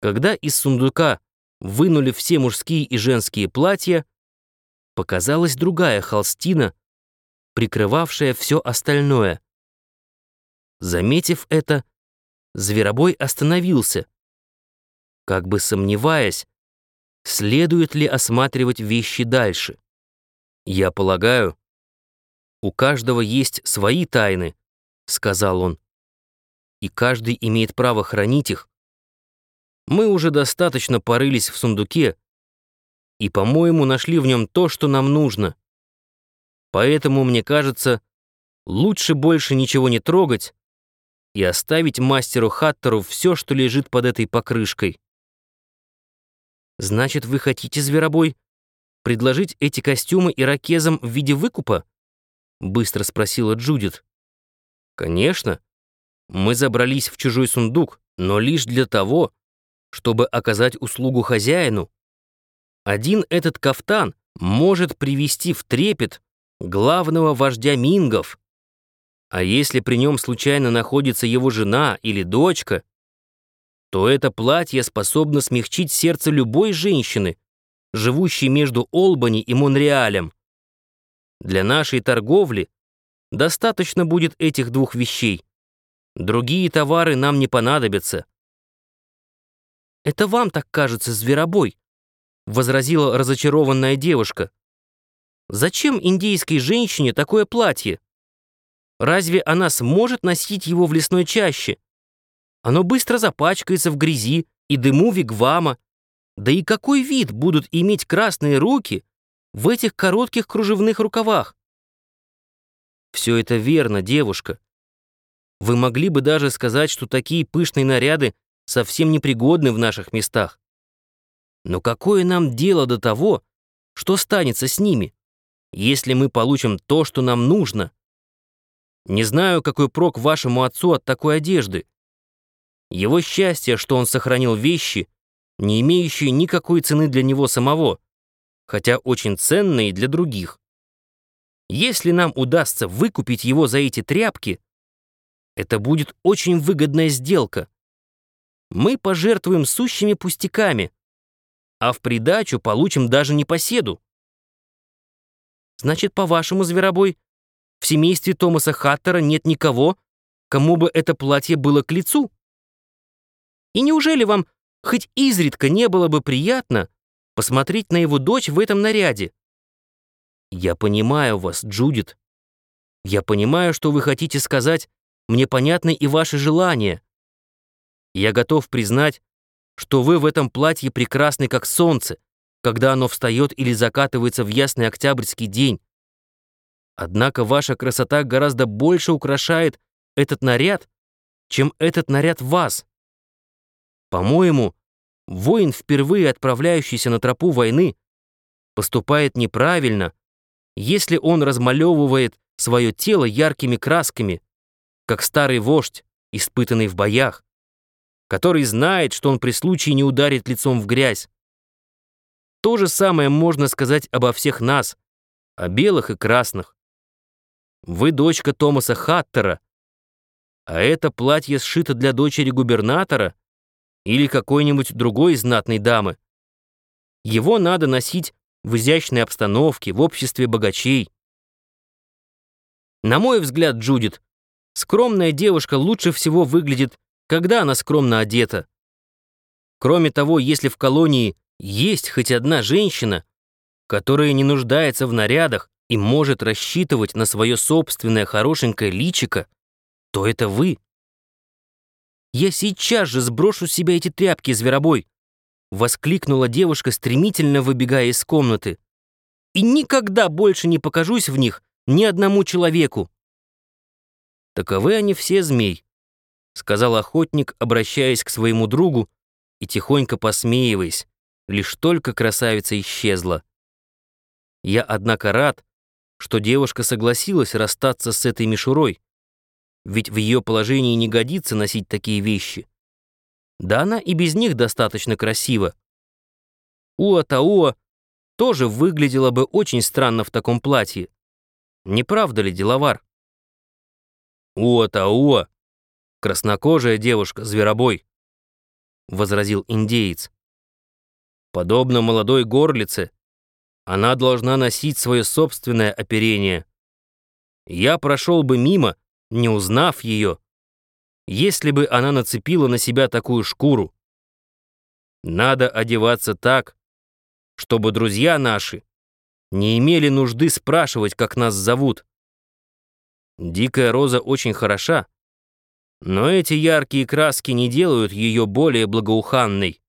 Когда из сундука вынули все мужские и женские платья, показалась другая холстина, прикрывавшая все остальное. Заметив это, зверобой остановился, как бы сомневаясь, следует ли осматривать вещи дальше. «Я полагаю, у каждого есть свои тайны», — сказал он, «и каждый имеет право хранить их, мы уже достаточно порылись в сундуке и, по-моему, нашли в нем то, что нам нужно. Поэтому, мне кажется, лучше больше ничего не трогать и оставить мастеру Хаттеру все, что лежит под этой покрышкой. Значит, вы хотите, зверобой, предложить эти костюмы иракезам в виде выкупа? Быстро спросила Джудит. Конечно. Мы забрались в чужой сундук, но лишь для того, чтобы оказать услугу хозяину. Один этот кафтан может привести в трепет главного вождя мингов. А если при нем случайно находится его жена или дочка, то это платье способно смягчить сердце любой женщины, живущей между Олбани и Монреалем. Для нашей торговли достаточно будет этих двух вещей. Другие товары нам не понадобятся. «Это вам так кажется, зверобой», — возразила разочарованная девушка. «Зачем индийской женщине такое платье? Разве она сможет носить его в лесной чаще? Оно быстро запачкается в грязи и дыму вигвама. Да и какой вид будут иметь красные руки в этих коротких кружевных рукавах? Все это верно, девушка. Вы могли бы даже сказать, что такие пышные наряды совсем непригодны в наших местах. Но какое нам дело до того, что станется с ними, если мы получим то, что нам нужно? Не знаю, какой прок вашему отцу от такой одежды. Его счастье, что он сохранил вещи, не имеющие никакой цены для него самого, хотя очень ценные для других. Если нам удастся выкупить его за эти тряпки, это будет очень выгодная сделка мы пожертвуем сущими пустяками, а в придачу получим даже непоседу. Значит, по-вашему, зверобой, в семействе Томаса Хаттера нет никого, кому бы это платье было к лицу? И неужели вам хоть изредка не было бы приятно посмотреть на его дочь в этом наряде? Я понимаю вас, Джудит. Я понимаю, что вы хотите сказать, мне понятны и ваши желания. Я готов признать, что вы в этом платье прекрасны, как солнце, когда оно встает или закатывается в ясный октябрьский день. Однако ваша красота гораздо больше украшает этот наряд, чем этот наряд вас. По-моему, воин, впервые отправляющийся на тропу войны, поступает неправильно, если он размалевывает свое тело яркими красками, как старый вождь, испытанный в боях который знает, что он при случае не ударит лицом в грязь. То же самое можно сказать обо всех нас, о белых и красных. Вы дочка Томаса Хаттера, а это платье сшито для дочери губернатора или какой-нибудь другой знатной дамы. Его надо носить в изящной обстановке, в обществе богачей. На мой взгляд, Джудит, скромная девушка лучше всего выглядит когда она скромно одета. Кроме того, если в колонии есть хоть одна женщина, которая не нуждается в нарядах и может рассчитывать на свое собственное хорошенькое личико, то это вы. «Я сейчас же сброшу с себя эти тряпки, зверобой!» — воскликнула девушка, стремительно выбегая из комнаты. «И никогда больше не покажусь в них ни одному человеку!» Таковы они все, змей сказал охотник, обращаясь к своему другу и тихонько посмеиваясь, лишь только красавица исчезла. Я, однако, рад, что девушка согласилась расстаться с этой мишурой, ведь в ее положении не годится носить такие вещи. Да она и без них достаточно красива. Уа-Тауа тоже выглядела бы очень странно в таком платье. Не правда ли, деловар? Уа-Тауа Краснокожая девушка, зверобой. возразил индеец. Подобно молодой горлице, она должна носить свое собственное оперение. Я прошел бы мимо, не узнав ее, если бы она нацепила на себя такую шкуру. Надо одеваться так, чтобы друзья наши не имели нужды спрашивать, как нас зовут. Дикая роза очень хороша, но эти яркие краски не делают ее более благоуханной.